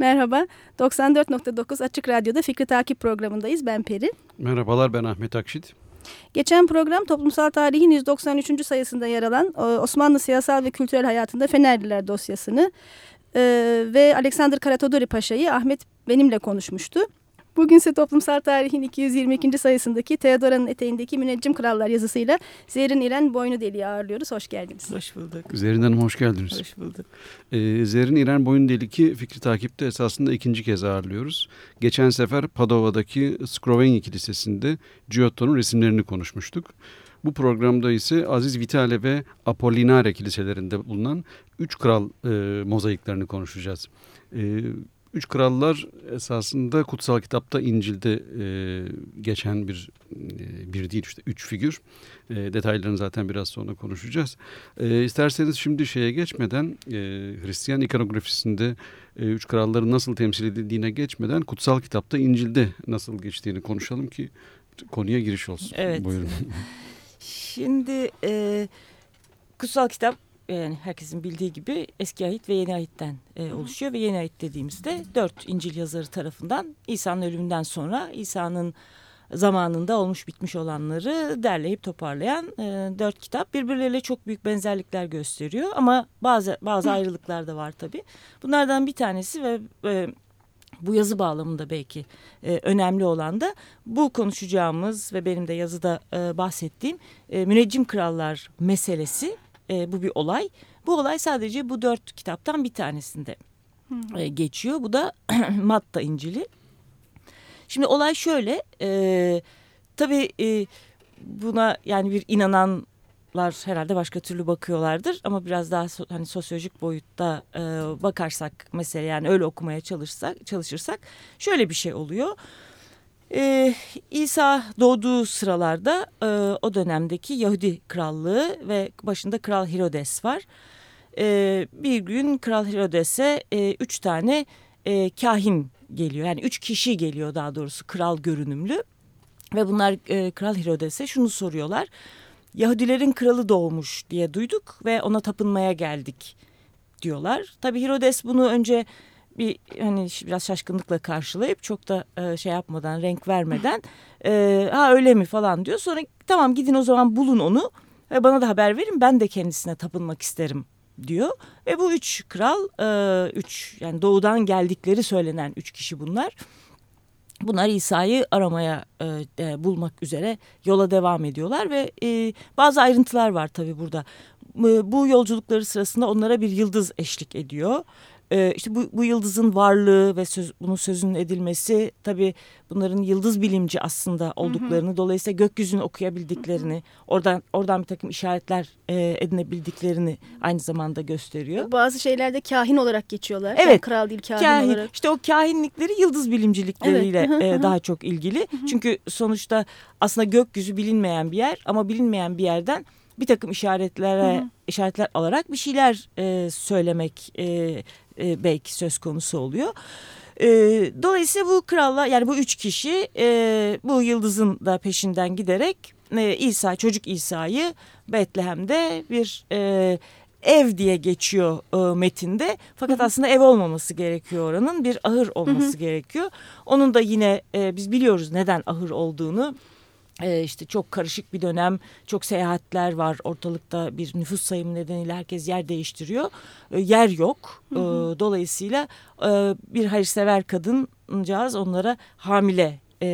Merhaba, 94.9 Açık Radyo'da Fikri Takip programındayız. Ben Peri. Merhabalar, ben Ahmet Akşit. Geçen program toplumsal tarihin 193. sayısında yer alan e, Osmanlı siyasal ve kültürel hayatında Fenerliler dosyasını e, ve Alexander Karatodori Paşa'yı Ahmet benimle konuşmuştu. Bugünse toplumsal tarihin 222. sayısındaki Teodora'nın eteğindeki müneccim krallar yazısıyla Zerrin İren Boynu Deli'yi ağırlıyoruz. Hoş geldiniz. Hoş bulduk. Zerrin Hanım hoş geldiniz. Hoş bulduk. Ee, Zerrin İren Boynu Deli'ki fikri takipte esasında ikinci kez ağırlıyoruz. Geçen sefer Padova'daki Scrovegni Kilisesi'nde Giotto'nun resimlerini konuşmuştuk. Bu programda ise Aziz Vitale ve Apollinare kiliselerinde bulunan üç kral e, mozaiklerini konuşacağız. E, Üç Krallar esasında kutsal kitapta İncil'de e, geçen bir e, bir değil işte üç figür. E, detaylarını zaten biraz sonra konuşacağız. E, isterseniz şimdi şeye geçmeden e, Hristiyan ikonografisinde e, Üç Kralların nasıl temsil edildiğine geçmeden kutsal kitapta İncil'de nasıl geçtiğini konuşalım ki konuya giriş olsun. Evet. Buyurun. Şimdi e, kutsal kitap yani herkesin bildiği gibi eski ayet ve yeni ayetten e, oluşuyor. Ve yeni ayet dediğimizde dört İncil yazarı tarafından İsa'nın ölümünden sonra İsa'nın zamanında olmuş bitmiş olanları derleyip toparlayan e, dört kitap birbirleriyle çok büyük benzerlikler gösteriyor. Ama bazı bazı ayrılıklar da var tabii. Bunlardan bir tanesi ve e, bu yazı bağlamında belki e, önemli olan da bu konuşacağımız ve benim de yazıda e, bahsettiğim e, müneccim krallar meselesi e, bu bir olay. Bu olay sadece bu dört kitaptan bir tanesinde e, geçiyor. Bu da Matta İncil'i. Şimdi olay şöyle. E, tabii e, buna yani bir inananlar herhalde başka türlü bakıyorlardır ama biraz daha so, hani sosyolojik boyutta e, bakarsak mesela yani öyle okumaya çalışsak çalışırsak şöyle bir şey oluyor. Ee, İsa doğduğu sıralarda e, o dönemdeki Yahudi krallığı ve başında Kral Herodes var. Ee, bir gün Kral Herodes'e e, üç tane e, kahin geliyor. Yani üç kişi geliyor daha doğrusu kral görünümlü. Ve bunlar e, Kral Herodes'e şunu soruyorlar. Yahudilerin kralı doğmuş diye duyduk ve ona tapınmaya geldik diyorlar. Tabii Herodes bunu önce bir hani biraz şaşkınlıkla karşılayıp çok da e, şey yapmadan renk vermeden e, ha öyle mi falan diyor. Sonra tamam gidin o zaman bulun onu ve bana da haber verin ben de kendisine tapınmak isterim diyor. Ve bu üç kral e, üç yani doğudan geldikleri söylenen üç kişi bunlar. Bunlar İsa'yı aramaya e, bulmak üzere yola devam ediyorlar ve e, bazı ayrıntılar var tabii burada. E, bu yolculukları sırasında onlara bir yıldız eşlik ediyor. Ee, işte bu, bu yıldızın varlığı ve söz, bunun sözünün edilmesi tabii bunların yıldız bilimci aslında olduklarını hı hı. dolayısıyla gökyüzünü okuyabildiklerini hı hı. oradan oradan bir takım işaretler e, edinebildiklerini aynı zamanda gösteriyor. Bazı şeylerde kahin olarak geçiyorlar. Evet. Yani kral değil kahin, kahin olarak. İşte o kahinlikleri yıldız bilimcilikleriyle evet. E, daha çok ilgili. Hı hı. Çünkü sonuçta aslında gökyüzü bilinmeyen bir yer ama bilinmeyen bir yerden bir takım işaretlere hı hı. işaretler alarak bir şeyler e, söylemek e, e, belki söz konusu oluyor. E, dolayısıyla bu kralla yani bu üç kişi e, bu yıldızın da peşinden giderek e, İsa çocuk İsa'yı Betlehem'de bir e, ev diye geçiyor e, metinde. Fakat hı hı. aslında ev olmaması gerekiyor oranın bir ahır olması hı hı. gerekiyor. Onun da yine e, biz biliyoruz neden ahır olduğunu ee, işte çok karışık bir dönem, çok seyahatler var ortalıkta bir nüfus sayımı nedeniyle herkes yer değiştiriyor. Ee, yer yok. Hı hı. Ee, dolayısıyla e, bir hayırsever kadıncağız onlara hamile e,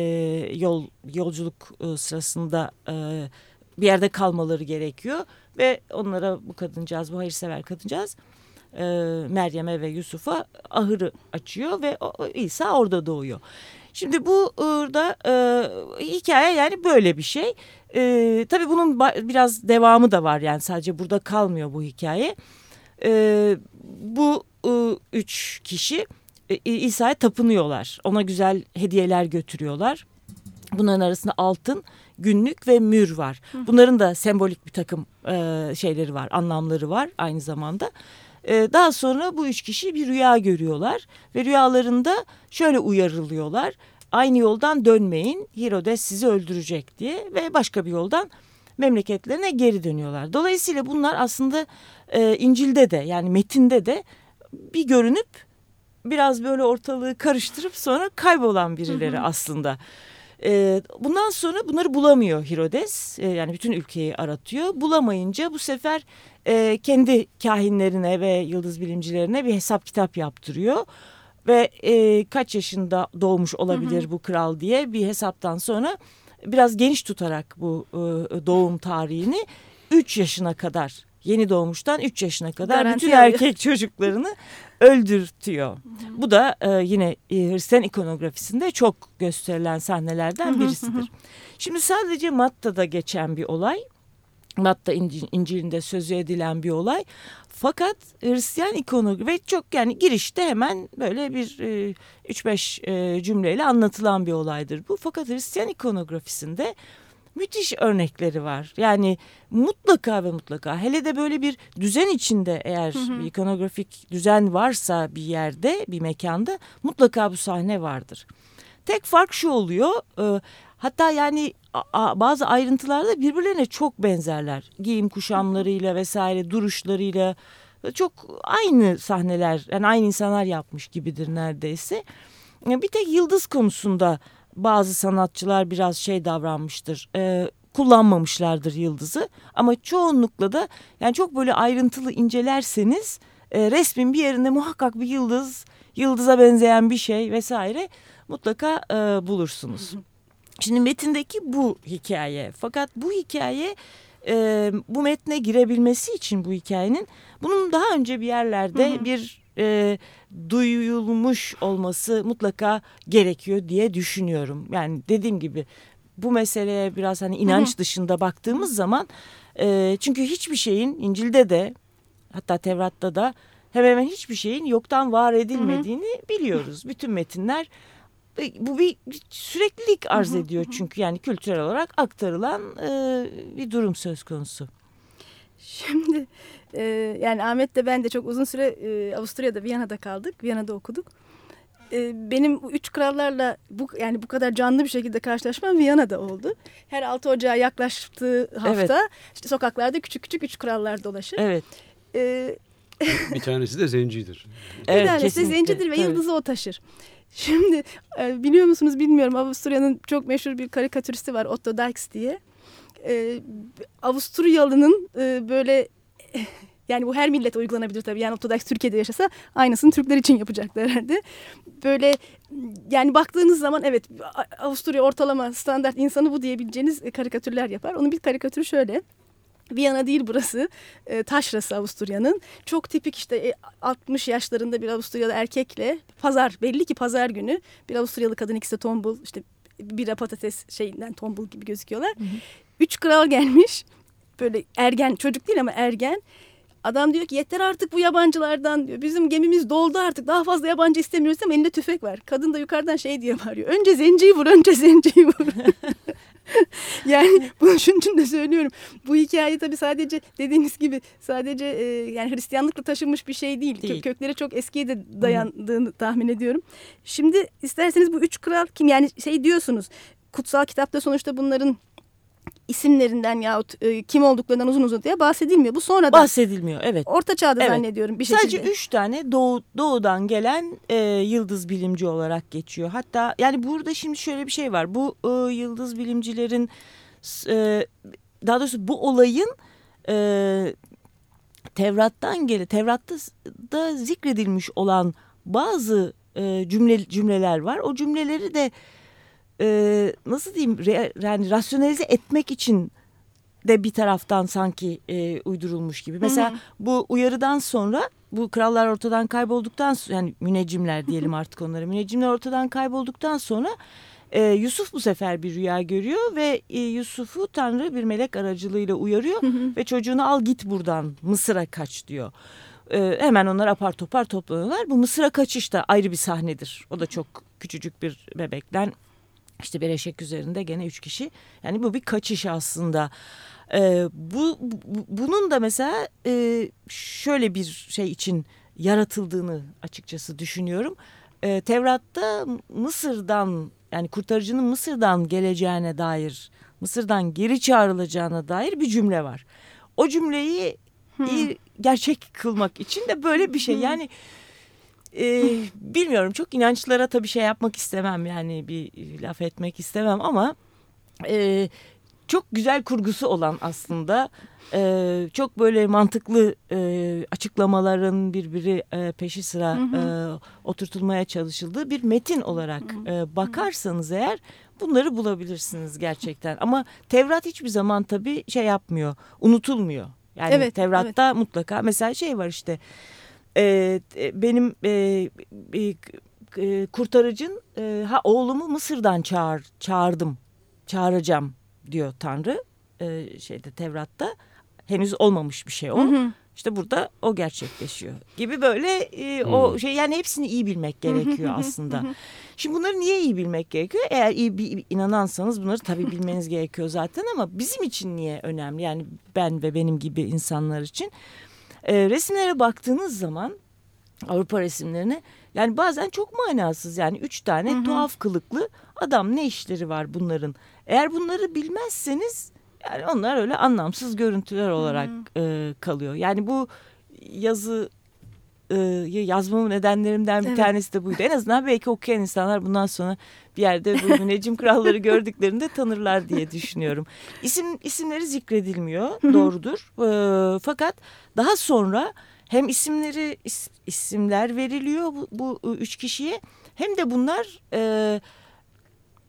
yol yolculuk e, sırasında e, bir yerde kalmaları gerekiyor. Ve onlara bu kadıncağız, bu hayırsever kadıncağız e, Meryem'e ve Yusuf'a ahırı açıyor ve o, İsa orada doğuyor. Şimdi bu da e, hikaye yani böyle bir şey. E, tabii bunun biraz devamı da var yani sadece burada kalmıyor bu hikaye. E, bu e, üç kişi e, İsa'ya tapınıyorlar. Ona güzel hediyeler götürüyorlar. Bunların arasında altın, günlük ve mür var. Bunların da sembolik bir takım e, şeyleri var, anlamları var aynı zamanda. E, daha sonra bu üç kişi bir rüya görüyorlar ve rüyalarında şöyle uyarılıyorlar. Aynı yoldan dönmeyin, Herodes sizi öldürecek diye ve başka bir yoldan memleketlerine geri dönüyorlar. Dolayısıyla bunlar aslında e, İncil'de de yani metinde de bir görünüp biraz böyle ortalığı karıştırıp sonra kaybolan birileri aslında. E, bundan sonra bunları bulamıyor Herodes. E, yani bütün ülkeyi aratıyor. Bulamayınca bu sefer e, kendi kahinlerine ve yıldız bilimcilerine bir hesap kitap yaptırıyor. Ve e, kaç yaşında doğmuş olabilir hı hı. bu kral diye bir hesaptan sonra biraz geniş tutarak bu e, doğum tarihini 3 yaşına kadar yeni doğmuştan 3 yaşına kadar Garanti bütün alıyor. erkek çocuklarını öldürtüyor. Bu da e, yine e, Hristiyan ikonografisinde çok gösterilen sahnelerden birisidir. Şimdi sadece Matta'da geçen bir olay. Matta İncil'inde sözü edilen bir olay. Fakat Hristiyan ikonografi ve çok yani girişte hemen böyle bir 3-5 e, e, cümleyle anlatılan bir olaydır bu. Fakat Hristiyan ikonografisinde müthiş örnekleri var. Yani mutlaka ve mutlaka hele de böyle bir düzen içinde eğer hı hı. bir ikonografik düzen varsa bir yerde bir mekanda mutlaka bu sahne vardır. Tek fark şu oluyor e, hatta yani bazı ayrıntılarda birbirlerine çok benzerler. Giyim kuşamlarıyla vesaire duruşlarıyla çok aynı sahneler yani aynı insanlar yapmış gibidir neredeyse. Bir tek yıldız konusunda bazı sanatçılar biraz şey davranmıştır. E, kullanmamışlardır yıldızı ama çoğunlukla da yani çok böyle ayrıntılı incelerseniz e, resmin bir yerinde muhakkak bir yıldız, yıldıza benzeyen bir şey vesaire mutlaka e, bulursunuz. Şimdi metindeki bu hikaye fakat bu hikaye e, bu metne girebilmesi için bu hikayenin bunun daha önce bir yerlerde hı hı. bir e, duyulmuş olması mutlaka gerekiyor diye düşünüyorum. Yani dediğim gibi bu meseleye biraz hani inanç hı hı. dışında baktığımız zaman e, çünkü hiçbir şeyin İncil'de de hatta Tevrat'ta da hemen hemen hiçbir şeyin yoktan var edilmediğini hı hı. biliyoruz. Bütün metinler bu bir süreklilik arz ediyor çünkü yani kültürel olarak aktarılan e, bir durum söz konusu. Şimdi e, yani Ahmet de ben de çok uzun süre e, Avusturya'da Viyana'da kaldık. Viyana'da okuduk. E, benim üç krallarla bu yani bu kadar canlı bir şekilde karşılaşmam Viyana'da oldu. Her 6 Ocağı yaklaştığı hafta evet. işte sokaklarda küçük küçük üç krallar dolaşır. Evet. E, bir tanesi de zencidir. Evet, bir tanesi kesinlikle. zencidir ve Tabii. yıldızı o taşır. Şimdi e, biliyor musunuz bilmiyorum Avusturya'nın çok meşhur bir karikatüristi var Otto Dix diye. E, Avusturyalı'nın e, böyle yani bu her millete uygulanabilir tabii. Yani Ortodoks Türkiye'de yaşasa aynısını Türkler için yapacaklar herhalde. Böyle yani baktığınız zaman evet Avusturya ortalama standart insanı bu diyebileceğiniz karikatürler yapar. Onun bir karikatürü şöyle. Viyana değil burası. E, taşrası Avusturya'nın. Çok tipik işte e, 60 yaşlarında bir Avusturyalı erkekle pazar belli ki pazar günü bir Avusturyalı kadın ikisi tombul işte bira patates şeyinden tombul gibi gözüküyorlar. Hı hı. Üç kral gelmiş böyle ergen çocuk değil ama ergen. Adam diyor ki yeter artık bu yabancılardan diyor. Bizim gemimiz doldu artık daha fazla yabancı istemiyoruz ama elinde tüfek var. Kadın da yukarıdan şey diye bağırıyor. Önce zenciyi vur önce zenciyi vur. yani bunu şunun için de söylüyorum. Bu hikaye tabii sadece dediğiniz gibi sadece e, yani Hristiyanlıkla taşınmış bir şey değil. değil. Kökleri çok eskiye de dayandığını Hı. tahmin ediyorum. Şimdi isterseniz bu üç kral kim yani şey diyorsunuz. Kutsal kitapta sonuçta bunların isimlerinden yahut e, kim olduklarından uzun uzun diye bahsedilmiyor. Bu sonradan. Bahsedilmiyor evet. Orta çağda evet. zannediyorum bir Sadece şekilde. Sadece üç tane doğu, doğudan gelen e, yıldız bilimci olarak geçiyor. Hatta yani burada şimdi şöyle bir şey var. Bu e, yıldız bilimcilerin e, daha doğrusu bu olayın e, Tevrat'tan gele Tevrat'ta da zikredilmiş olan bazı e, cümle cümleler var. O cümleleri de e, nasıl diyeyim re, yani rasyonelize etmek için de bir taraftan sanki e, uydurulmuş gibi. Mesela hı hı. bu uyarıdan sonra bu krallar ortadan kaybolduktan sonra yani müneccimler diyelim artık onlara müneccimler ortadan kaybolduktan sonra e, Yusuf bu sefer bir rüya görüyor ve e, Yusuf'u Tanrı bir melek aracılığıyla uyarıyor hı hı. ve çocuğunu al git buradan Mısır'a kaç diyor. E, hemen onlar apar topar toplanıyorlar. Bu Mısır'a kaçış da ayrı bir sahnedir. O da çok küçücük bir bebekten işte bir eşek üzerinde gene üç kişi. Yani bu bir kaçış aslında. Ee, bu, bu bunun da mesela e, şöyle bir şey için yaratıldığını açıkçası düşünüyorum. Ee, Tevrat'ta Mısır'dan yani kurtarıcının Mısır'dan geleceğine dair, Mısır'dan geri çağrılacağına dair bir cümle var. O cümleyi hmm. gerçek kılmak için de böyle bir şey. Yani e, bilmiyorum çok inançlara tabii şey yapmak istemem yani bir laf etmek istemem ama e, çok güzel kurgusu olan aslında e, çok böyle mantıklı e, açıklamaların birbiri e, peşi sıra hı hı. E, oturtulmaya çalışıldığı bir metin olarak e, bakarsanız eğer bunları bulabilirsiniz gerçekten. Ama Tevrat hiçbir zaman tabii şey yapmıyor, unutulmuyor. Yani evet, Tevrat'ta evet. mutlaka mesela şey var işte e, benim e, e, kurtarıcın e, ha oğlumu Mısır'dan çağır çağırdım çağıracağım diyor Tanrı e, şeyde Tevrat'ta henüz olmamış bir şey o. Hı hı. İşte burada o gerçekleşiyor gibi böyle e, o şey yani hepsini iyi bilmek gerekiyor aslında. Şimdi bunları niye iyi bilmek gerekiyor? Eğer iyi bir inanansanız bunları tabii bilmeniz gerekiyor zaten ama bizim için niye önemli? Yani ben ve benim gibi insanlar için. E, resimlere baktığınız zaman Avrupa resimlerine yani bazen çok manasız yani üç tane hı hı. tuhaf kılıklı adam ne işleri var bunların. Eğer bunları bilmezseniz yani onlar öyle anlamsız görüntüler olarak hı hı. E, kalıyor. Yani bu yazı yazmamın nedenlerimden bir evet. tanesi de buydu. En azından belki okuyan insanlar bundan sonra bir yerde bu müneccim kralları gördüklerinde tanırlar diye düşünüyorum. İsim isimleri zikredilmiyor, doğrudur. E, fakat daha sonra hem isimleri is, isimler veriliyor bu, bu üç kişiye hem de bunlar e,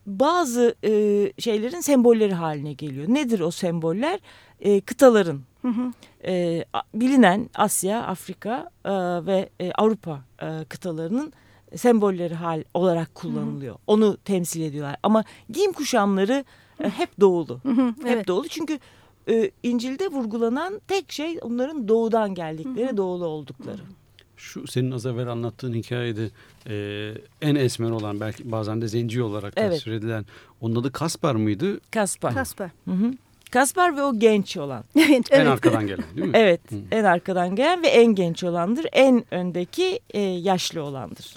bazı e, şeylerin sembolleri haline geliyor. Nedir o semboller? E, kıtaların Hı hı. E, bilinen Asya, Afrika e, ve e, Avrupa e, kıtalarının sembolleri hal olarak kullanılıyor. Hı hı. Onu temsil ediyorlar. Ama giyim kuşamları e, hep doğulu. Hı hı, evet. Hep doğulu çünkü e, İncil'de vurgulanan tek şey onların doğudan geldikleri, hı hı. doğulu oldukları. Şu senin az evvel anlattığın hikayede e, en esmer olan belki bazen de zenci olarak evet. tasvir edilen onun adı Kaspar mıydı? Kaspar. Kaspar. Hı hı. Kaspar ve o genç olan. evet, En arkadan gelen değil mi? evet Hı. en arkadan gelen ve en genç olandır. En öndeki e, yaşlı olandır.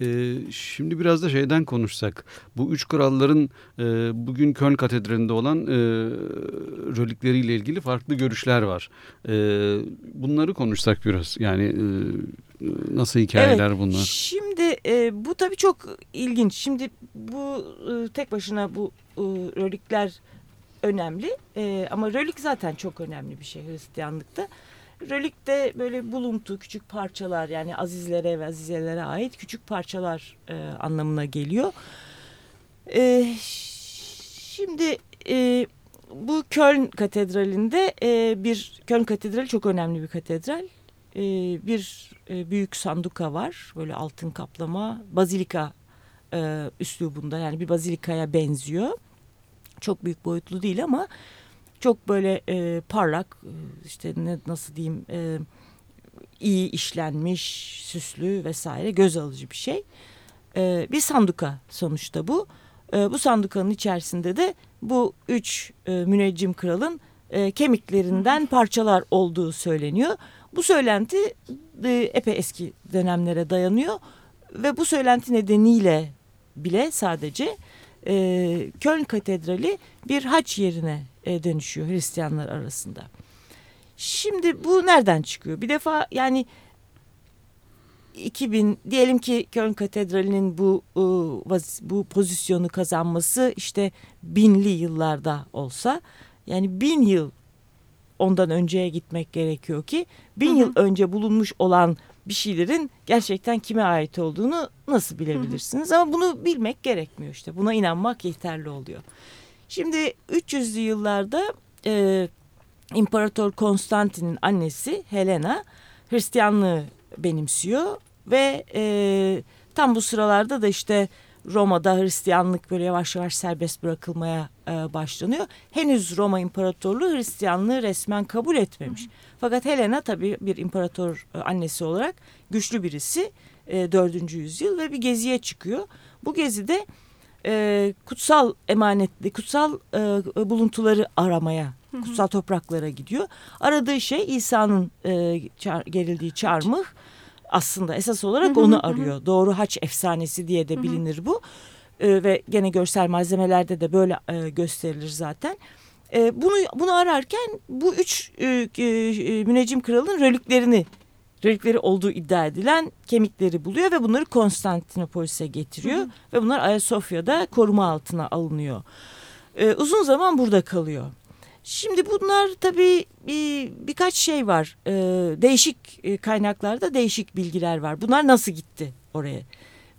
Ee, şimdi biraz da şeyden konuşsak. Bu üç kralların e, bugün Köln Katedrali'nde olan e, rölikleriyle ilgili farklı görüşler var. E, bunları konuşsak biraz. Yani e, nasıl hikayeler evet, bunlar? Şimdi e, bu tabii çok ilginç. Şimdi bu e, tek başına bu e, rölikler önemli. E, ama rölik zaten çok önemli bir şey Hristiyanlıkta. Rölik de böyle buluntu, küçük parçalar yani azizlere ve azizelere ait küçük parçalar e, anlamına geliyor. E, şimdi e, bu Köln Katedrali'nde e, bir Köln Katedrali çok önemli bir katedral. E, bir e, büyük sanduka var böyle altın kaplama bazilika e, üslubunda yani bir bazilikaya benziyor. Çok büyük boyutlu değil ama çok böyle e, parlak e, işte ne, nasıl diyeyim e, iyi işlenmiş süslü vesaire göz alıcı bir şey. E, bir sanduka sonuçta bu. E, bu sandukanın içerisinde de bu üç e, müneccim kralın e, kemiklerinden parçalar olduğu söyleniyor. Bu söylenti e, epey eski dönemlere dayanıyor ve bu söylenti nedeniyle bile sadece e, Köln Katedrali bir haç yerine e, dönüşüyor Hristiyanlar arasında. Şimdi bu nereden çıkıyor? Bir defa yani 2000 diyelim ki Köln Katedrali'nin bu bu pozisyonu kazanması işte binli yıllarda olsa yani bin yıl ondan önceye gitmek gerekiyor ki bin hı hı. yıl önce bulunmuş olan bir şeylerin gerçekten kime ait olduğunu nasıl bilebilirsiniz? Hı hı. Ama bunu bilmek gerekmiyor işte. Buna inanmak yeterli oluyor. Şimdi 300'lü yıllarda e, İmparator Konstantin'in annesi Helena Hristiyanlığı benimsiyor ve e, tam bu sıralarda da işte Roma'da Hristiyanlık böyle yavaş yavaş serbest bırakılmaya e, başlanıyor. Henüz Roma İmparatorluğu Hristiyanlığı resmen kabul etmemiş. Hı hı. Fakat Helena tabii bir imparator e, annesi olarak güçlü birisi e, 4. yüzyıl ve bir geziye çıkıyor. Bu gezide e, kutsal emanetli, kutsal e, buluntuları aramaya, hı hı. kutsal topraklara gidiyor. Aradığı şey İsa'nın e, çar, gerildiği çarmıh aslında esas olarak onu arıyor. Doğru haç efsanesi diye de bilinir bu. E, ve gene görsel malzemelerde de böyle e, gösterilir zaten. E, bunu bunu ararken bu üç e, e, müneccim kralın reliklerini relikleri olduğu iddia edilen kemikleri buluyor ve bunları Konstantinopolis'e getiriyor. Hı hı. Ve bunlar Ayasofya'da koruma altına alınıyor. Ee, uzun zaman burada kalıyor. Şimdi bunlar tabii bir, birkaç şey var. Ee, değişik e, kaynaklarda değişik bilgiler var. Bunlar nasıl gitti oraya?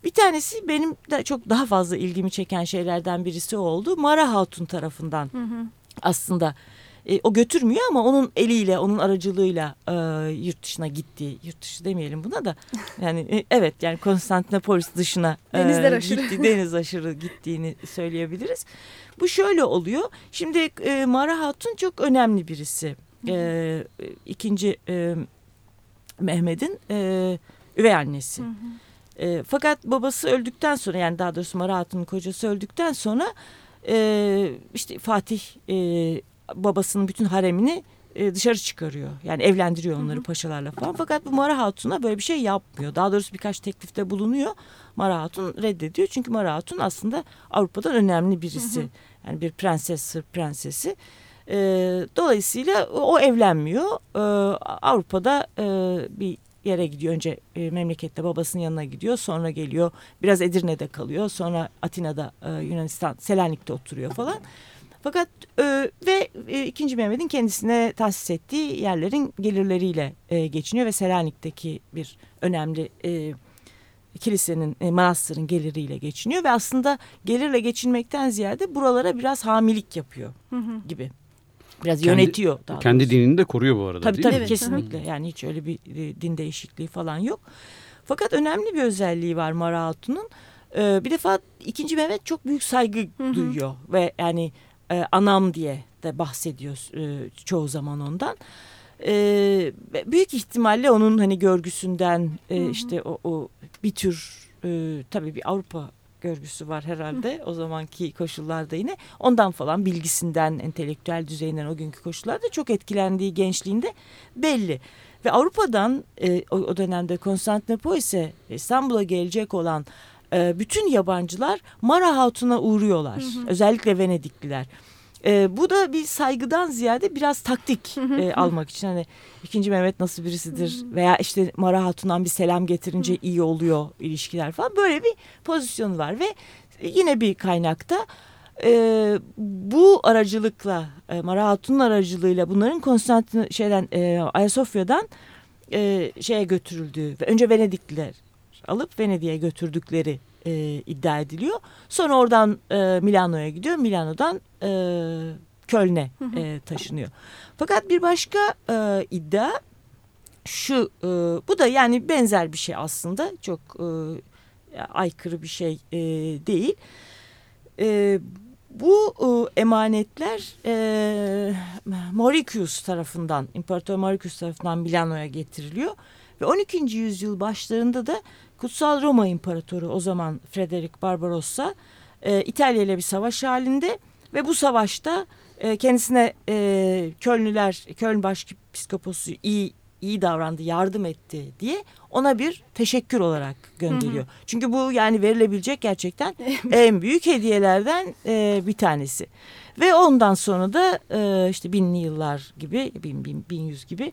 Bir tanesi benim de çok daha fazla ilgimi çeken şeylerden birisi oldu. Mara Hatun tarafından hı hı. aslında e, o götürmüyor ama onun eliyle, onun aracılığıyla e, yurt dışına gitti. Yurt dışı demeyelim buna da. Yani e, evet yani Konstantinopolis dışına e, Denizler aşırı. gitti, deniz aşırı gittiğini söyleyebiliriz. Bu şöyle oluyor. Şimdi e, Mara Hatun çok önemli birisi. E, ikinci e, Mehmet'in e, üvey annesi. Hı hı. E, fakat babası öldükten sonra yani daha doğrusu Mara Hatun'un kocası öldükten sonra e, işte Fatih e, babasının bütün haremini e, dışarı çıkarıyor. Yani evlendiriyor onları hı hı. paşalarla falan. Fakat bu Mara Hatun'a böyle bir şey yapmıyor. Daha doğrusu birkaç teklifte bulunuyor. Mara Hatun reddediyor. Çünkü Mara Hatun aslında Avrupa'dan önemli birisi. Hı hı. Yani bir prenses, Sırp prensesi. E, dolayısıyla o evlenmiyor. E, Avrupa'da e, bir yere gidiyor. Önce e, memlekette babasının yanına gidiyor. Sonra geliyor. Biraz Edirne'de kalıyor. Sonra Atina'da e, Yunanistan, Selanik'te oturuyor falan. Fakat e, ve e, ikinci Mehmet'in kendisine tahsis ettiği yerlerin gelirleriyle e, geçiniyor ve Selanik'teki bir önemli e, kilisenin, e, manastırın geliriyle geçiniyor ve aslında gelirle geçinmekten ziyade buralara biraz hamilik yapıyor hı hı. gibi. Biraz kendi, yönetiyor. Daha kendi doğrusu. dinini de koruyor bu arada tabii, değil tabii, mi? Evet, kesinlikle. Yani hiç öyle bir e, din değişikliği falan yok. Fakat önemli bir özelliği var Mara Hatun'un. Ee, bir defa ikinci Mehmet çok büyük saygı hı hı. duyuyor ve yani e, anam diye de bahsediyor e, çoğu zaman ondan. E, büyük ihtimalle onun hani görgüsünden e, hı hı. işte o, o bir tür e, tabii bir Avrupa görgüsü var herhalde o zamanki koşullarda yine. Ondan falan bilgisinden, entelektüel düzeyinden o günkü koşullarda çok etkilendiği gençliğinde belli. Ve Avrupa'dan e, o, o dönemde Konstantinopolis'e İstanbul'a gelecek olan e, bütün yabancılar Mara Hatun'a uğruyorlar. Hı hı. Özellikle Venedikliler. E, bu da bir saygıdan ziyade biraz taktik e, almak için. Hani ikinci Mehmet nasıl birisidir veya işte Mara Hatun'dan bir selam getirince iyi oluyor ilişkiler falan. Böyle bir pozisyon var ve yine bir kaynakta e, bu aracılıkla e, Mara Hatun'un aracılığıyla bunların Konstantin şeyden e, Ayasofya'dan e, şeye götürüldüğü ve önce Venedikliler alıp Venedik'e götürdükleri e, iddia ediliyor. Sonra oradan e, Milano'ya gidiyor. Milano'dan e, Köln'e e, taşınıyor. Fakat bir başka e, iddia şu e, bu da yani benzer bir şey aslında çok e, aykırı bir şey e, değil. E, bu e, emanetler e, Mauritius tarafından, İmparator Mauritius tarafından Milano'ya getiriliyor. Ve 12. yüzyıl başlarında da Kutsal Roma İmparatoru o zaman Frederick Barbarossa e, İtalya ile bir savaş halinde ve bu savaşta e, kendisine e, Kölnüler, Köln Başpiskoposu iyi iyi davrandı, yardım etti diye ona bir teşekkür olarak gönderiyor. Hı hı. Çünkü bu yani verilebilecek gerçekten en büyük hediyelerden e, bir tanesi. Ve ondan sonra da e, işte binli yıllar gibi, bin, bin, bin yüz gibi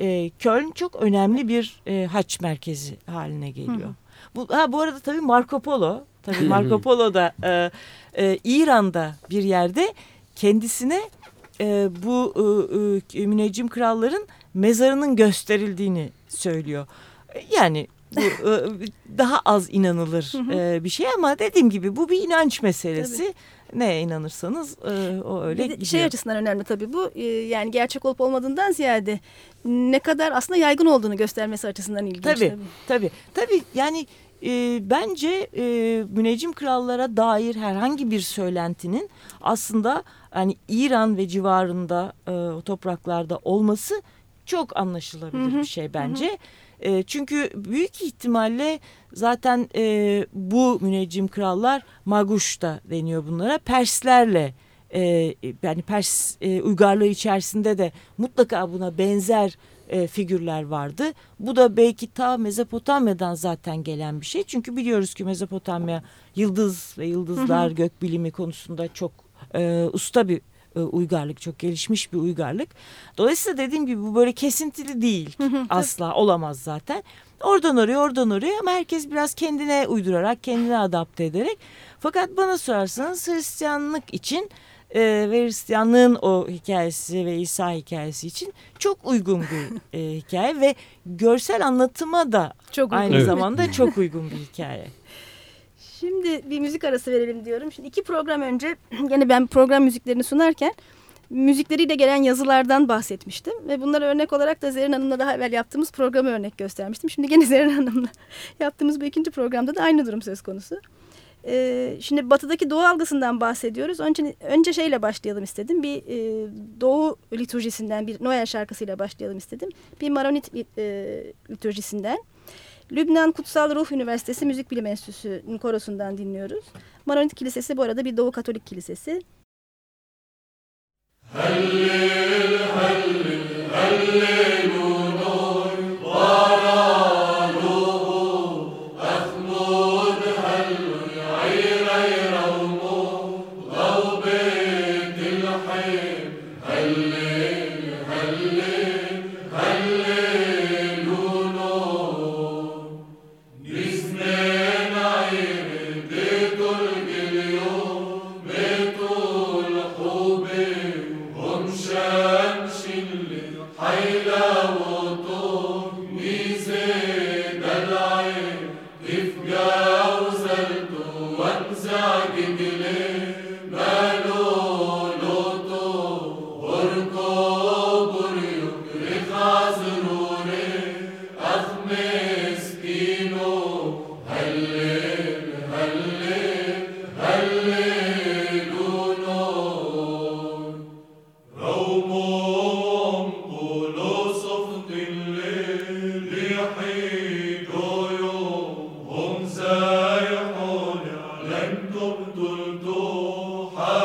e, Köln çok önemli bir e, haç merkezi haline geliyor. Hı. Bu, ha, bu arada tabii Marco Polo, tabii Marco Polo da e, e, İran'da bir yerde kendisine e, bu e, e, müneccim kralların mezarının gösterildiğini söylüyor. Yani bu e, daha az inanılır e, bir şey ama dediğim gibi bu bir inanç meselesi. Tabii neye inanırsanız e, o öyle gidiyor. Şey açısından önemli tabii bu e, yani gerçek olup olmadığından ziyade ne kadar aslında yaygın olduğunu göstermesi açısından ilginç. Tabii tabii. Tabii, tabii yani e, bence e, müneccim krallara dair herhangi bir söylentinin aslında hani İran ve civarında e, o topraklarda olması çok anlaşılabilir hı hı. bir şey bence. Hı. E, çünkü büyük ihtimalle zaten e, bu müneccim krallar Maguş da deniyor bunlara. Perslerle e, yani Pers e, uygarlığı içerisinde de mutlaka buna benzer e, figürler vardı. Bu da belki ta Mezopotamya'dan zaten gelen bir şey. Çünkü biliyoruz ki Mezopotamya yıldız ve yıldızlar gökbilimi konusunda çok e, usta bir e, uygarlık, çok gelişmiş bir uygarlık. Dolayısıyla dediğim gibi bu böyle kesintili değil. Asla olamaz zaten. Oradan oraya, oradan oraya ama herkes biraz kendine uydurarak, kendine adapte ederek. Fakat bana sorarsanız Hristiyanlık için e, ve Hristiyanlığın o hikayesi ve İsa hikayesi için çok uygun bir e, hikaye ve görsel anlatıma da Çok aynı Evet. zamanda çok uygun bir hikaye. Şimdi bir müzik arası verelim diyorum. Şimdi iki program önce gene ben program müziklerini sunarken müzikleriyle gelen yazılardan bahsetmiştim. Ve bunlara örnek olarak da Zerrin Hanım'la daha evvel yaptığımız programı örnek göstermiştim. Şimdi gene Zerrin Hanım'la yaptığımız bu ikinci programda da aynı durum söz konusu. Ee, şimdi batıdaki doğu algısından bahsediyoruz. Önce, önce şeyle başlayalım istedim. Bir e, doğu liturjisinden bir Noel şarkısıyla başlayalım istedim. Bir Maronit e, liturjisinden. Lübnan Kutsal Ruh Üniversitesi Müzik Bilim Enstitüsü'nün korosundan dinliyoruz. Maronit Kilisesi bu arada bir Doğu Katolik Kilisesi. Domnul Duhar.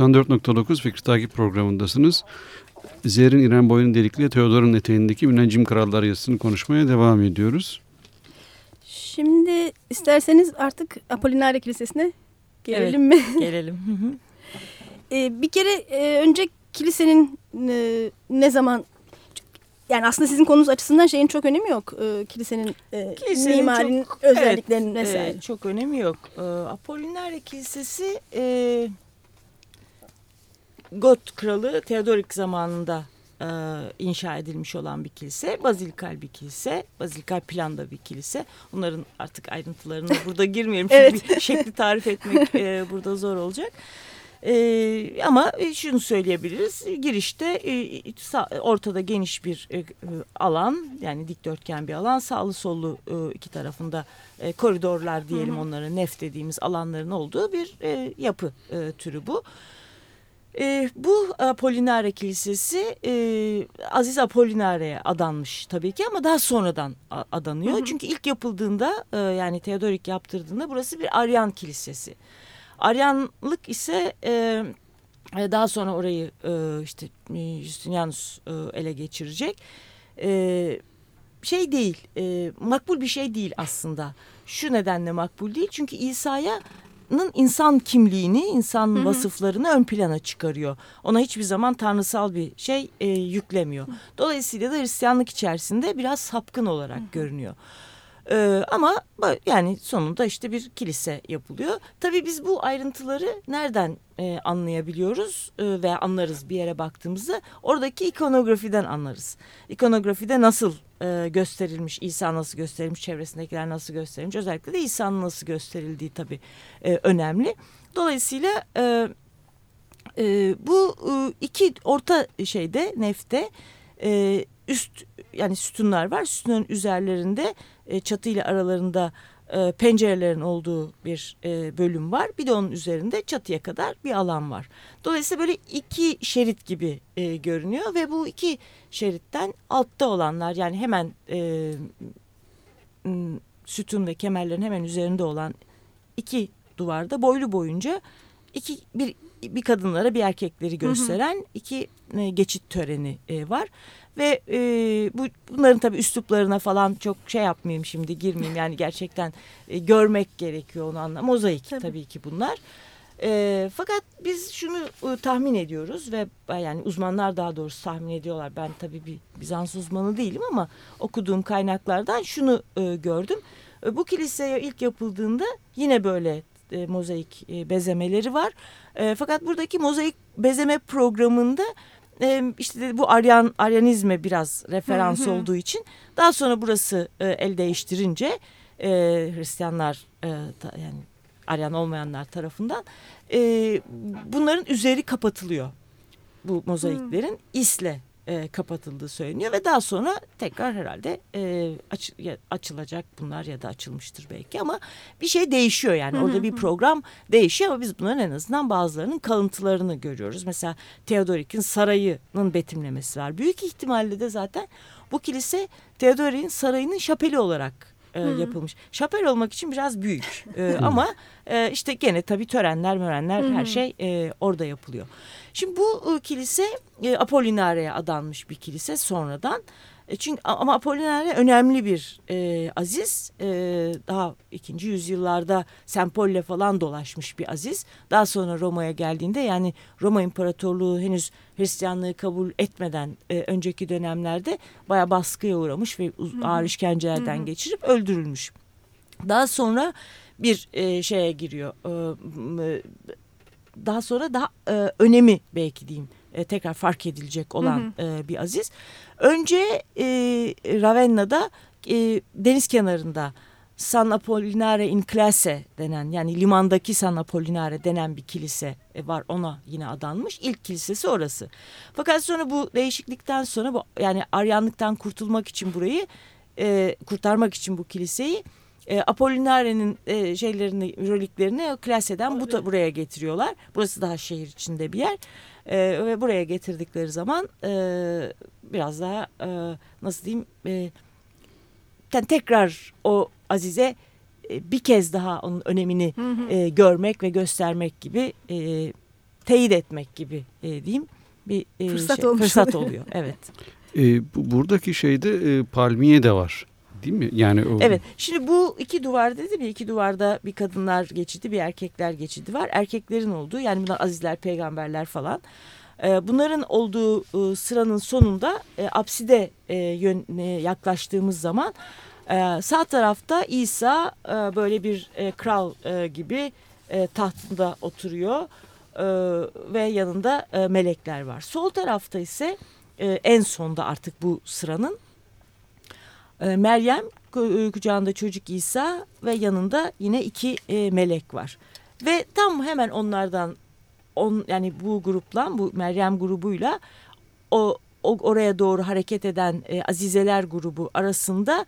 ...94.9 Fikri Takip programındasınız. Zerrin İrem Boyun Delikli Teodor'un eteğindeki Müneccim Krallar yazısını konuşmaya devam ediyoruz. Şimdi isterseniz artık Apolinare Kilisesi'ne gelelim mi? Gelelim. Ee, bir kere e, önce kilisenin e, ne zaman yani aslında sizin konunuz açısından şeyin çok önemi yok. Ee, kilisenin, e, Kilisenin mimarinin çok- özelliklerinin Evet, vesaire. e, çok önemi yok. E, Apolinare Kilisesi e, Got kralı Theodorik zamanında e, inşa edilmiş olan bir kilise. Bazilikal bir kilise. Bazilikal planda bir kilise. Onların artık ayrıntılarına burada girmeyelim. Çünkü Evet. şekli tarif etmek e, burada zor olacak. E, ama e, şunu söyleyebiliriz. Girişte e, ortada geniş bir e, alan yani dikdörtgen bir alan. Sağlı sollu e, iki tarafında e, koridorlar diyelim onlara nef dediğimiz alanların olduğu bir e, yapı e, türü bu. E, bu Apolinare Kilisesi e, Aziz Apolinare'ye adanmış tabii ki ama daha sonradan adanıyor. Hı hı. Çünkü ilk yapıldığında e, yani Theodorik yaptırdığında burası bir Aryan Kilisesi. Aryanlık ise e, e, daha sonra orayı e, işte e, Justinianus e, ele geçirecek. E, şey değil, e, makbul bir şey değil aslında. Şu nedenle makbul değil çünkü İsa'nın insan kimliğini, insan Hı hı. vasıflarını ön plana çıkarıyor. Ona hiçbir zaman tanrısal bir şey e, yüklemiyor. Dolayısıyla da Hristiyanlık içerisinde biraz sapkın olarak görünüyor. Ee, ama yani sonunda işte bir kilise yapılıyor. Tabii biz bu ayrıntıları nereden e, anlayabiliyoruz e, veya anlarız bir yere baktığımızda oradaki ikonografiden anlarız. İkonografide nasıl e, gösterilmiş, İsa nasıl gösterilmiş, çevresindekiler nasıl gösterilmiş, özellikle de İsa'nın nasıl gösterildiği tabii e, önemli. Dolayısıyla e, e, bu e, iki orta şeyde nefte e, üst yani sütunlar var. Sütunların üzerlerinde e, çatı ile aralarında e, pencerelerin olduğu bir e, bölüm var. Bir de onun üzerinde çatıya kadar bir alan var. Dolayısıyla böyle iki şerit gibi e, görünüyor ve bu iki şeritten altta olanlar yani hemen sütun ve kemerlerin hemen üzerinde olan iki duvarda boylu boyunca iki bir bir kadınlara bir erkekleri gösteren hı hı. iki e, geçit töreni e, var ve e, bu bunların tabii üsluplarına falan çok şey yapmayayım şimdi girmeyeyim yani gerçekten e, görmek gerekiyor onu anla mozaik tabii. tabii ki bunlar. E, fakat biz şunu e, tahmin ediyoruz ve yani uzmanlar daha doğrusu tahmin ediyorlar. Ben tabii bir Bizans uzmanı değilim ama okuduğum kaynaklardan şunu e, gördüm. E, bu kiliseye ilk yapıldığında yine böyle e, mozaik e, bezemeleri var. E, fakat buradaki mozaik bezeme programında e, işte bu Aryan Aryanizme biraz referans olduğu için daha sonra burası e, el değiştirince e, Hristiyanlar e, ta, yani Aryan olmayanlar tarafından e, bunların üzeri kapatılıyor bu mozaiklerin isle e, kapatıldığı söyleniyor ve daha sonra tekrar herhalde e, aç, ya, açılacak bunlar ya da açılmıştır belki ama bir şey değişiyor yani orada bir program değişiyor ama biz bunların en azından bazılarının kalıntılarını görüyoruz. Mesela Theodorik'in sarayının betimlemesi var. Büyük ihtimalle de zaten bu kilise Theodorik'in sarayının şapeli olarak e, yapılmış. Şapel olmak için biraz büyük e, ama e, işte gene tabii törenler mörenler her şey e, orada yapılıyor. Şimdi bu e, kilise e, Apollinare'ye adanmış bir kilise sonradan. E, çünkü ama Apollinare önemli bir e, aziz. E, daha ikinci yüzyıllarda Sempolle falan dolaşmış bir aziz. Daha sonra Roma'ya geldiğinde yani Roma İmparatorluğu henüz Hristiyanlığı kabul etmeden e, önceki dönemlerde baya baskıya uğramış ve ağır işkencelerden geçirip öldürülmüş. Daha sonra bir e, şeye giriyor. E, daha sonra daha e, önemi belki diyeyim e, tekrar fark edilecek olan hı hı. E, bir aziz. Önce e, Ravenna'da e, deniz kenarında San Apollinare in Classe denen yani limandaki San Apollinare denen bir kilise e, var ona yine adanmış. İlk kilisesi orası. Fakat sonra bu değişiklikten sonra bu yani Aryanlıktan kurtulmak için burayı e, kurtarmak için bu kiliseyi e, Apollinare'nin e, şeylerini, reliklerini Klase'den bu, buraya getiriyorlar. Burası daha şehir içinde bir yer. E, ve buraya getirdikleri zaman e, biraz daha e, nasıl diyeyim e, yani tekrar o Azize e, bir kez daha onun önemini hı hı. E, görmek ve göstermek gibi e, teyit etmek gibi e, diyeyim bir e, fırsat, şey, fırsat oluyor. Evet. E, bu, buradaki şeyde e, palmiye de var. Değil mi? Yani o... Evet. Şimdi bu iki duvar dedi mi? İki duvarda bir kadınlar geçidi, bir erkekler geçidi var. Erkeklerin olduğu yani bunlar azizler, peygamberler falan. Ee, bunların olduğu e, sıranın sonunda e, apside e, yaklaştığımız zaman sağ tarafta İsa böyle bir kral gibi tahtında oturuyor ve yanında melekler var. Sol tarafta ise en sonda artık bu sıranın e, Meryem e, kucağında çocuk İsa ve yanında yine iki e, melek var. Ve tam hemen onlardan on, yani bu grupla bu Meryem grubuyla o, o oraya doğru hareket eden e, Azizeler grubu arasında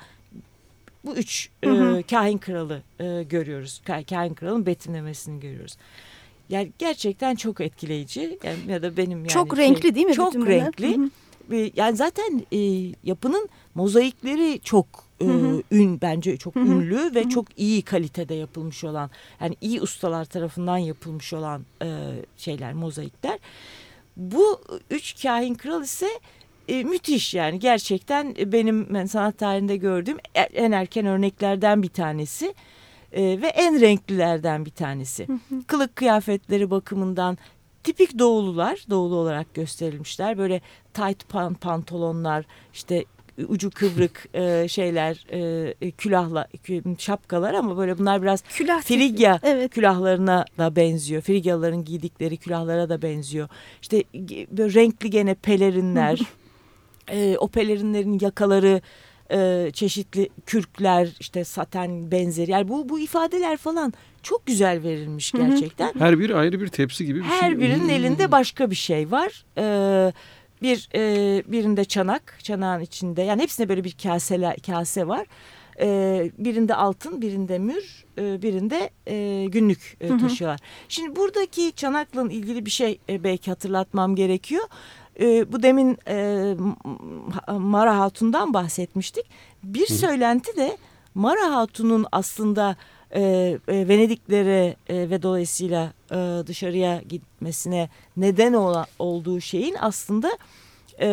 bu üç hı hı. E, kahin kralı e, görüyoruz. Kahin kralın betimlemesini görüyoruz. Yani gerçekten çok etkileyici. Yani ya da benim yani çok renkli şey, değil mi? Çok renkli. Hı hı. Yani zaten e, yapının mozaikleri çok e, ün bence çok hı hı. ünlü ve hı hı. çok iyi kalitede yapılmış olan yani iyi ustalar tarafından yapılmış olan e, şeyler mozaikler. Bu üç kahin kral ise e, müthiş yani gerçekten benim ben sanat tarihinde gördüğüm e, en erken örneklerden bir tanesi e, ve en renklilerden bir tanesi. Hı hı. Kılık kıyafetleri bakımından tipik doğulular doğulu olarak gösterilmişler böyle tight pantolonlar işte ucu kıvrık e, şeyler, e, külahla, şapkalar ama böyle bunlar biraz Külah Frigya evet. külahlarına da benziyor. Frigyalıların giydikleri külahlara da benziyor. İşte böyle renkli gene pelerinler, e, o pelerinlerin yakaları e, çeşitli kürkler işte saten benzeri yani bu bu ifadeler falan çok güzel verilmiş gerçekten. Her biri ayrı bir tepsi gibi bir Her şey. Her birinin elinde başka bir şey var. Ee, bir e, birinde çanak, çanağın içinde yani hepsinde böyle bir kase kase var. Ee, birinde altın, birinde mür, e, birinde e, günlük e, taşıyorlar. Şimdi buradaki çanakla ilgili bir şey e, belki hatırlatmam gerekiyor. E, bu demin e, Mara Hatun'dan bahsetmiştik. Bir söylenti de Mara Hatun'un aslında e, e, Venediklere e, ve dolayısıyla e, dışarıya gitmesine neden olan, olduğu şeyin aslında e,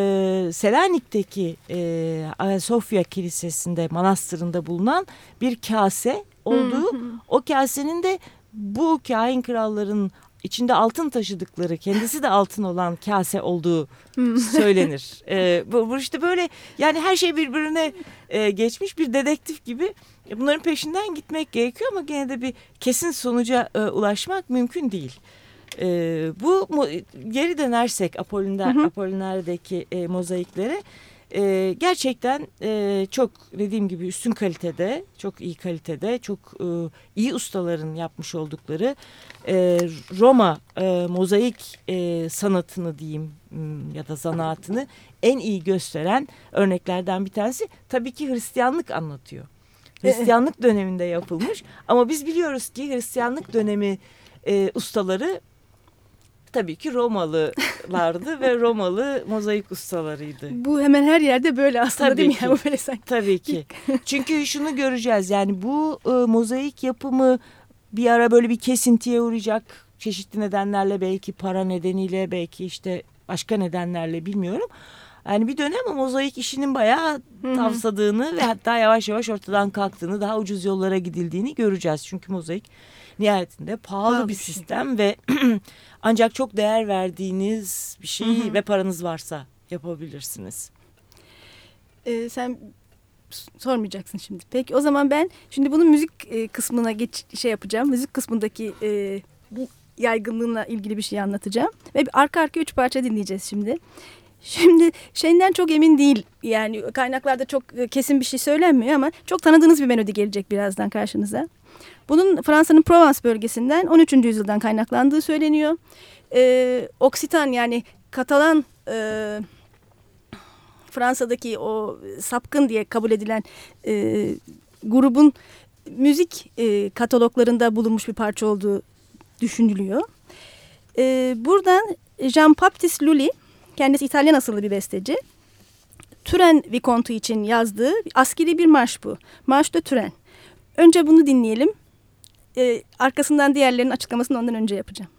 Selanik'teki e, Ayasofya Kilisesi'nde manastırında bulunan bir kase olduğu o kasenin de bu kahin kralların içinde altın taşıdıkları kendisi de altın olan kase olduğu hmm. söylenir. ee, bu, bu işte böyle yani her şey birbirine e, geçmiş bir dedektif gibi bunların peşinden gitmek gerekiyor ama gene de bir kesin sonuca e, ulaşmak mümkün değil. E, bu geri dönersek Apolliner, Apolliner'deki e, mozaiklere e, gerçekten e, çok dediğim gibi üstün kalitede, çok iyi kalitede, çok e, iyi ustaların yapmış oldukları e, Roma e, mozaik e, sanatını diyeyim ya da zanaatını en iyi gösteren örneklerden bir tanesi tabii ki Hristiyanlık anlatıyor. Hristiyanlık döneminde yapılmış ama biz biliyoruz ki Hristiyanlık dönemi e, ustaları tabii ki Romalılardı ve Romalı mozaik ustalarıydı. Bu hemen her yerde böyle aslında tabii değil mi? Ki. Yani böyle sanki. Tabii ki. Çünkü şunu göreceğiz yani bu e, mozaik yapımı bir ara böyle bir kesintiye uğrayacak. Çeşitli nedenlerle belki para nedeniyle belki işte başka nedenlerle bilmiyorum. Yani bir dönem mozaik işinin bayağı tavsadığını ve hatta yavaş yavaş ortadan kalktığını, daha ucuz yollara gidildiğini göreceğiz. Çünkü mozaik nihayetinde pahalı, pahalı bir, bir şey. sistem ve ancak çok değer verdiğiniz bir şey ve paranız varsa yapabilirsiniz. Ee, sen sormayacaksın şimdi. Peki o zaman ben şimdi bunun müzik e, kısmına geç şey yapacağım. Müzik kısmındaki e, bu yaygınlığına ilgili bir şey anlatacağım. Ve arka arka üç parça dinleyeceğiz şimdi. Şimdi şeyinden çok emin değil. Yani kaynaklarda çok e, kesin bir şey söylenmiyor ama çok tanıdığınız bir melodi gelecek birazdan karşınıza. Bunun Fransa'nın Provence bölgesinden 13. yüzyıldan kaynaklandığı söyleniyor. Ee, Oksitan yani Katalan e, Fransa'daki o sapkın diye kabul edilen e, grubun müzik e, kataloglarında bulunmuş bir parça olduğu düşünülüyor. E, buradan Jean-Baptiste Lully kendisi İtalyan asıllı bir besteci. Türen Vikontu için yazdığı askeri bir marş bu. Marş de Türen. Önce bunu dinleyelim e, arkasından diğerlerinin açıklamasını ondan önce yapacağım.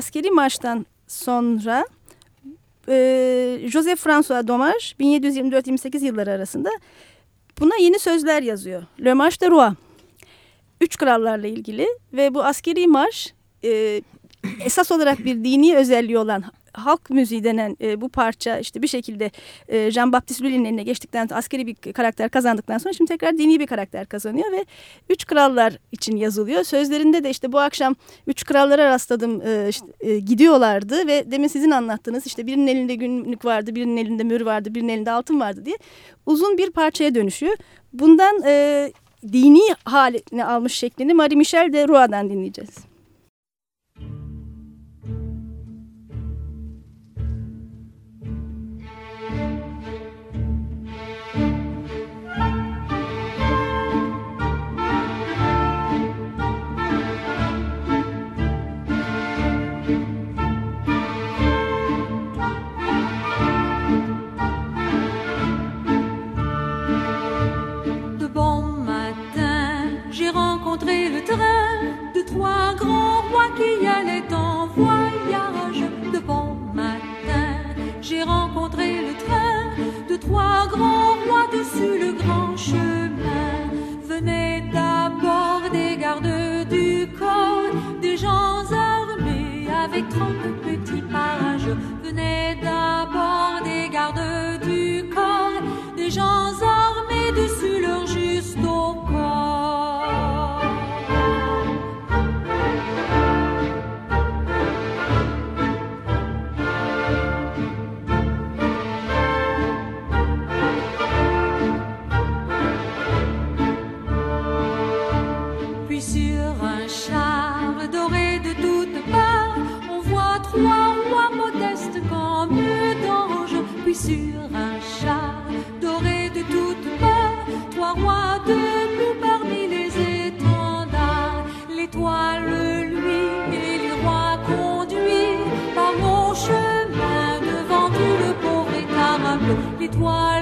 Askeri marştan sonra e, Joseph François Dommage 1724-28 yılları arasında buna yeni sözler yazıyor. Le Marche de Roi. Üç krallarla ilgili ve bu askeri marş e, esas olarak bir dini özelliği olan halk müziği denen e, bu parça işte bir şekilde e, Jean-Baptiste Lully'nin eline geçtikten askeri bir karakter kazandıktan sonra şimdi tekrar dini bir karakter kazanıyor ve Üç Krallar için yazılıyor. Sözlerinde de işte bu akşam Üç Krallara rastladım e, işte, e, gidiyorlardı ve demin sizin anlattığınız işte birinin elinde günlük vardı, birinin elinde mür vardı, birinin elinde altın vardı diye uzun bir parçaya dönüşüyor. Bundan e, dini haline almış şeklini Marie Michel de Roy'dan dinleyeceğiz. Trois grands rois qui allaient en voyage. De bon matin, j'ai rencontré le train de trois grands rois dessus le grand chemin. Venaient d'abord des gardes du corps, des gens armés avec trente petits pages. Venaient d'abord des gardes du corps, des gens armés l'étoile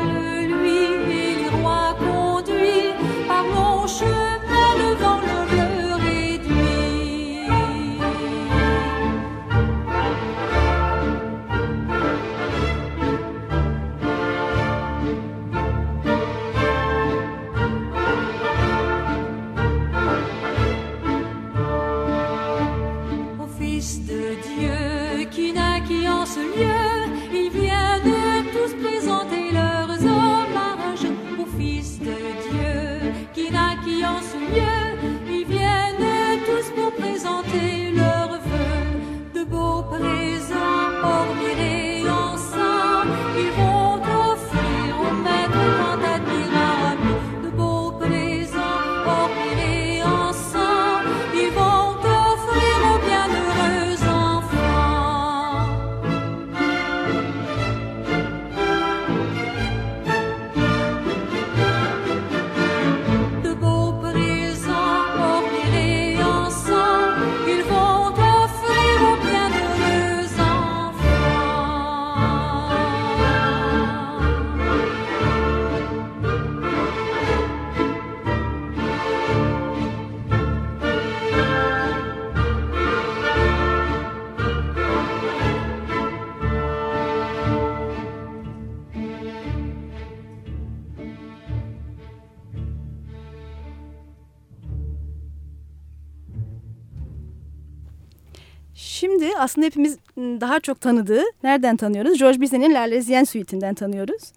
Şimdi aslında hepimiz daha çok tanıdığı, nereden tanıyoruz? George Bizet'in L'Arlésien Suite'inden tanıyoruz.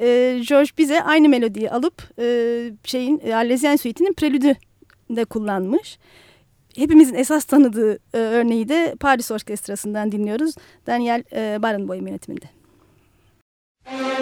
Ee, George Bizet aynı melodiyi alıp e, şeyin Arlésien Suite'inin prelüdü de kullanmış. Hepimizin esas tanıdığı e, örneği de Paris Orkestrası'ndan dinliyoruz. Daniel e, Barenboim yönetiminde. Müzik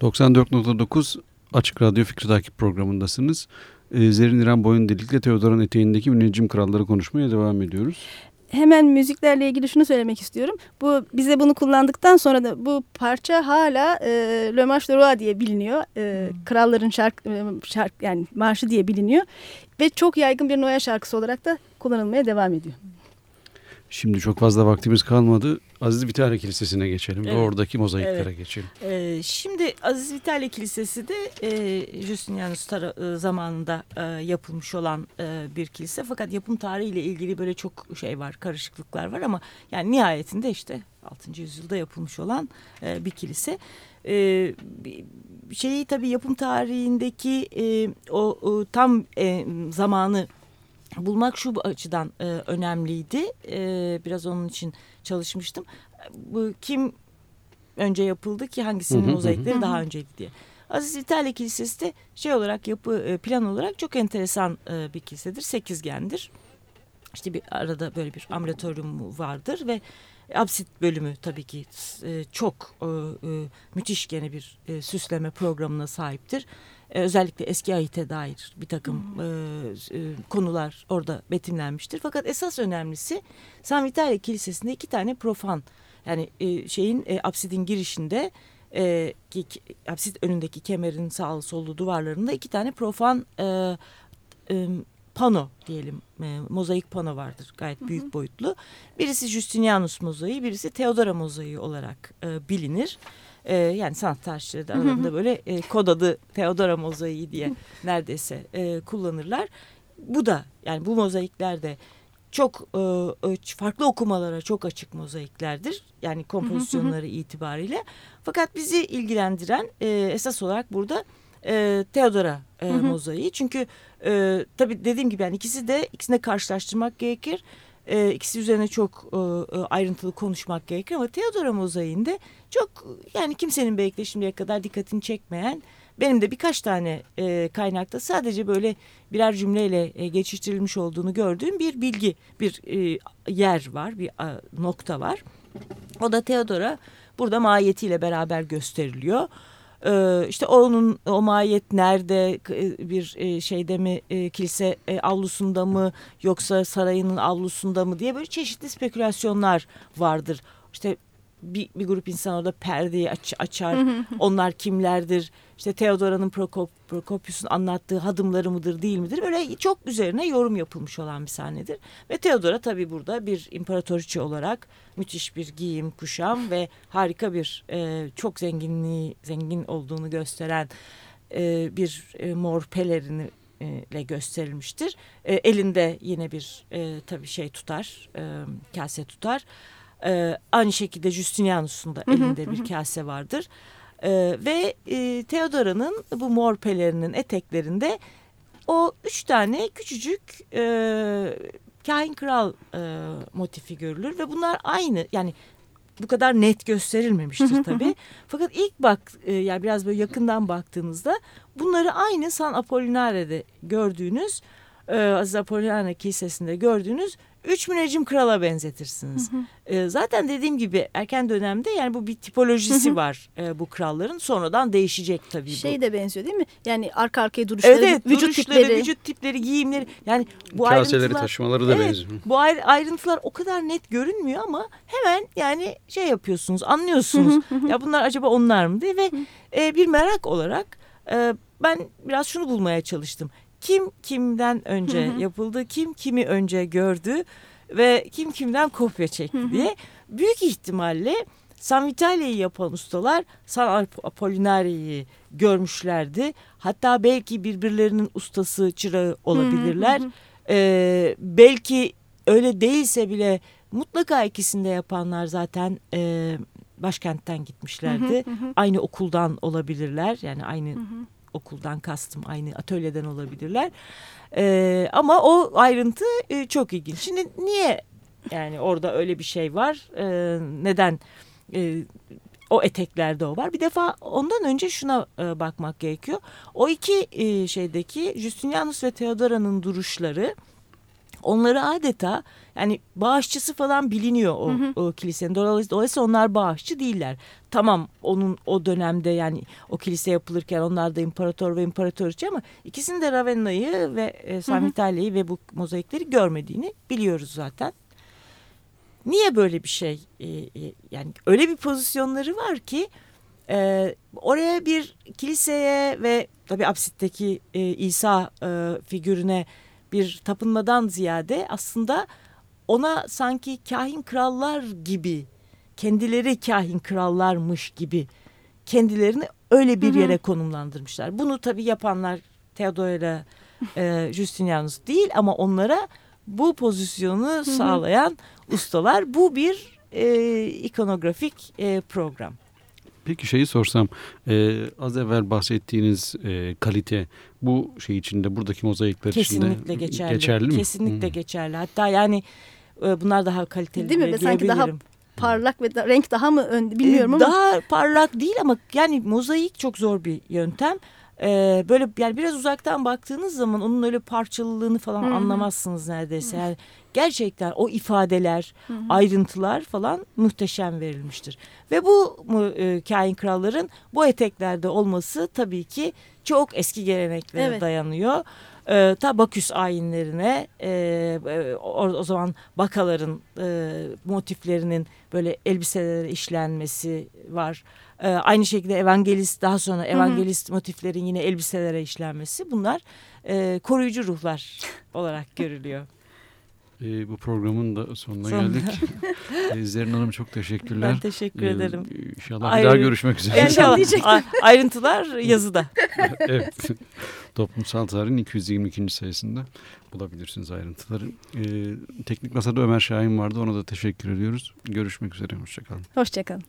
94.9 Açık Radyo Fikri Takip programındasınız. Ee, İrem Boyun Delik'le Teodor'un eteğindeki müneccim kralları konuşmaya devam ediyoruz. Hemen müziklerle ilgili şunu söylemek istiyorum. Bu bize bunu kullandıktan sonra da bu parça hala e, Le Marche de Roi diye biliniyor. E, kralların şark, e, şark yani marşı diye biliniyor ve çok yaygın bir Noel şarkısı olarak da kullanılmaya devam ediyor. Şimdi çok fazla vaktimiz kalmadı. Aziz Vitale Kilisesi'ne geçelim Evet. ve oradaki mozaiklere Evet. geçelim. Ee, şimdi Aziz Vitale Kilisesi de e, Justinianus e, zamanında e, yapılmış olan e, bir kilise. Fakat yapım tarihiyle ilgili böyle çok şey var, karışıklıklar var ama yani nihayetinde işte 6. yüzyılda yapılmış olan e, bir kilise. E, şeyi tabii yapım tarihindeki e, o, o tam e, zamanı bulmak şu açıdan e, önemliydi. E, biraz onun için çalışmıştım. Bu kim önce yapıldı ki hangisinin Hı hı hı. mozaikleri daha önceydi diye. Aziz İtalya Kilisesi de şey olarak yapı e, plan olarak çok enteresan e, bir kilisedir. Sekizgendir. İşte bir arada böyle bir ambulatoryum vardır ve absit bölümü tabii ki e, çok müthiş gene bir süsleme programına sahiptir. E, özellikle eski ahite dair bir takım e, e, konular orada betimlenmiştir. Fakat esas önemlisi San Vitalia Kilisesi'nde iki tane profan yani e, şeyin e, apsidin girişinde e, ki, apsit önündeki kemerin sağlı sollu duvarlarında iki tane profan e, e, pano diyelim e, mozaik pano vardır gayet büyük boyutlu. Birisi Justinianus mozaiği birisi Theodora mozaiği olarak e, bilinir. E, yani sanat tarihçileri de aralarında böyle e, kod adı Theodora mozaiği diye neredeyse e, kullanırlar. Bu da yani bu mozaikler de çok e, farklı okumalara çok açık mozaiklerdir. Yani kompozisyonları itibariyle. Fakat bizi ilgilendiren e, esas olarak burada e, Theodora e, mozaiği. Çünkü e, tabii dediğim gibi yani ikisi de ikisini de karşılaştırmak gerekir. E, ikisi üzerine çok e, e, ayrıntılı konuşmak gerekir ama Theodora mozaiğinde çok yani kimsenin belki şimdiye kadar dikkatini çekmeyen benim de birkaç tane e, kaynakta sadece böyle birer cümleyle e, geçiştirilmiş olduğunu gördüğüm bir bilgi, bir e, yer var, bir a, nokta var. O da Theodora burada mahiyetiyle beraber gösteriliyor. Ee, işte onun o mahiyet nerede e, bir e, şeyde mi e, kilise avlusunda mı yoksa sarayının avlusunda mı diye böyle çeşitli spekülasyonlar vardır. İşte bir, bir grup insan orada perdeyi aç, açar. Onlar kimlerdir? İşte Theodora'nın Prokop, Prokopius'un anlattığı hadımları mıdır değil midir? Böyle çok üzerine yorum yapılmış olan bir sahnedir. Ve Theodora tabii burada bir imparatoriçe olarak müthiş bir giyim, kuşam ve harika bir e, çok zenginliği zengin olduğunu gösteren e, bir e, mor pelerini e, ile gösterilmiştir. E, elinde yine bir e, tabii şey tutar, e, kase tutar. E, aynı şekilde Justinianus'un da elinde bir kase vardır. E, ve e, Theodora'nın bu mor pelerinin eteklerinde o üç tane küçücük e, kahin kral e, motifi görülür ve bunlar aynı yani bu kadar net gösterilmemiştir tabii. Fakat ilk bak e, yani biraz böyle yakından baktığınızda bunları aynı San Apollinare'de gördüğünüz e, Aziz Apollinare Kilisesi'nde gördüğünüz üç müneccim krala benzetirsiniz. E, zaten dediğim gibi erken dönemde yani bu bir tipolojisi var e, bu kralların. Sonradan değişecek tabii bu. Şey de benziyor değil mi? Yani arka arkaya duruşları, Evet, evet vücut duruşları, tipleri. vücut tipleri, giyimleri yani bu Kaseleri ayrıntılar taşımaları da Evet, benziyor. bu ayrı- ayrıntılar o kadar net görünmüyor ama hemen yani şey yapıyorsunuz, anlıyorsunuz. ya bunlar acaba onlar mı diye ve e, bir merak olarak e, ben biraz şunu bulmaya çalıştım. Kim kimden önce yapıldı, kim kimi önce gördü ve kim kimden kopya çekti diye büyük ihtimalle San Vitalia'yı yapan ustalar San Ap- Apollinare'yi görmüşlerdi. Hatta belki birbirlerinin ustası, çırağı olabilirler. Ee, belki öyle değilse bile mutlaka ikisinde yapanlar zaten e, başkentten gitmişlerdi. Aynı okuldan olabilirler. Yani aynı okuldan kastım aynı atölyeden olabilirler. Ee, ama o ayrıntı e, çok ilginç. Şimdi niye yani orada öyle bir şey var? Ee, neden e, o eteklerde o var? Bir defa ondan önce şuna e, bakmak gerekiyor. O iki e, şeydeki Justinianus ve Theodora'nın duruşları onları adeta yani bağışçısı falan biliniyor o, o kilisenin. Dolayısıyla, dolayısıyla onlar bağışçı değiller. Tamam onun o dönemde yani o kilise yapılırken onlar da imparator ve imparatoriçe ama ikisinin de Ravenna'yı ve e, San Vitale'yi ve bu mozaikleri görmediğini biliyoruz zaten. Niye böyle bir şey? E, e, yani öyle bir pozisyonları var ki e, oraya bir kiliseye ve tabii apsitteki e, İsa e, figürüne bir tapınmadan ziyade aslında ona sanki kahin krallar gibi kendileri kahin krallarmış gibi kendilerini öyle bir yere konumlandırmışlar. Bunu tabii yapanlar Theodora e, Justinianus değil ama onlara bu pozisyonu sağlayan ustalar. Bu bir e, ikonografik e, program. Peki şeyi sorsam e, az evvel bahsettiğiniz e, kalite bu şey içinde buradaki mozaikler Kesinlikle içinde geçerli. geçerli mi? Kesinlikle Hmm. geçerli. Hatta yani e, bunlar daha kaliteli Değil mi? Ve sanki daha. Parlak ve da- renk daha mı ön, bilmiyorum ama. Daha parlak değil ama yani mozaik çok zor bir yöntem. Ee, böyle yani biraz uzaktan baktığınız zaman onun öyle parçalılığını falan hı. anlamazsınız neredeyse. Yani gerçekten o ifadeler, ayrıntılar falan muhteşem verilmiştir. Ve bu e, kain kralların bu eteklerde olması tabii ki çok eski geleneklere Evet. dayanıyor. Ee, ta Baküs ayinlerine e, e, o, o zaman bakaların e, motiflerinin böyle elbiselere işlenmesi var. Ee, aynı şekilde evangelist daha sonra evangelist motiflerin yine elbiselere işlenmesi bunlar e, koruyucu ruhlar olarak görülüyor. E, bu programın da sonuna Sonuna. geldik. e, Zerrin Hanım çok teşekkürler. Ben teşekkür E, ederim. İnşallah Ayrı- bir daha görüşmek üzere. İnşallah. ayrıntılar yazıda. evet. Toplumsal tarihin 222. sayısında bulabilirsiniz ayrıntıları. E, teknik masada Ömer Şahin vardı. Ona da teşekkür ediyoruz. Görüşmek üzere. Hoşçakalın. Hoşçakalın.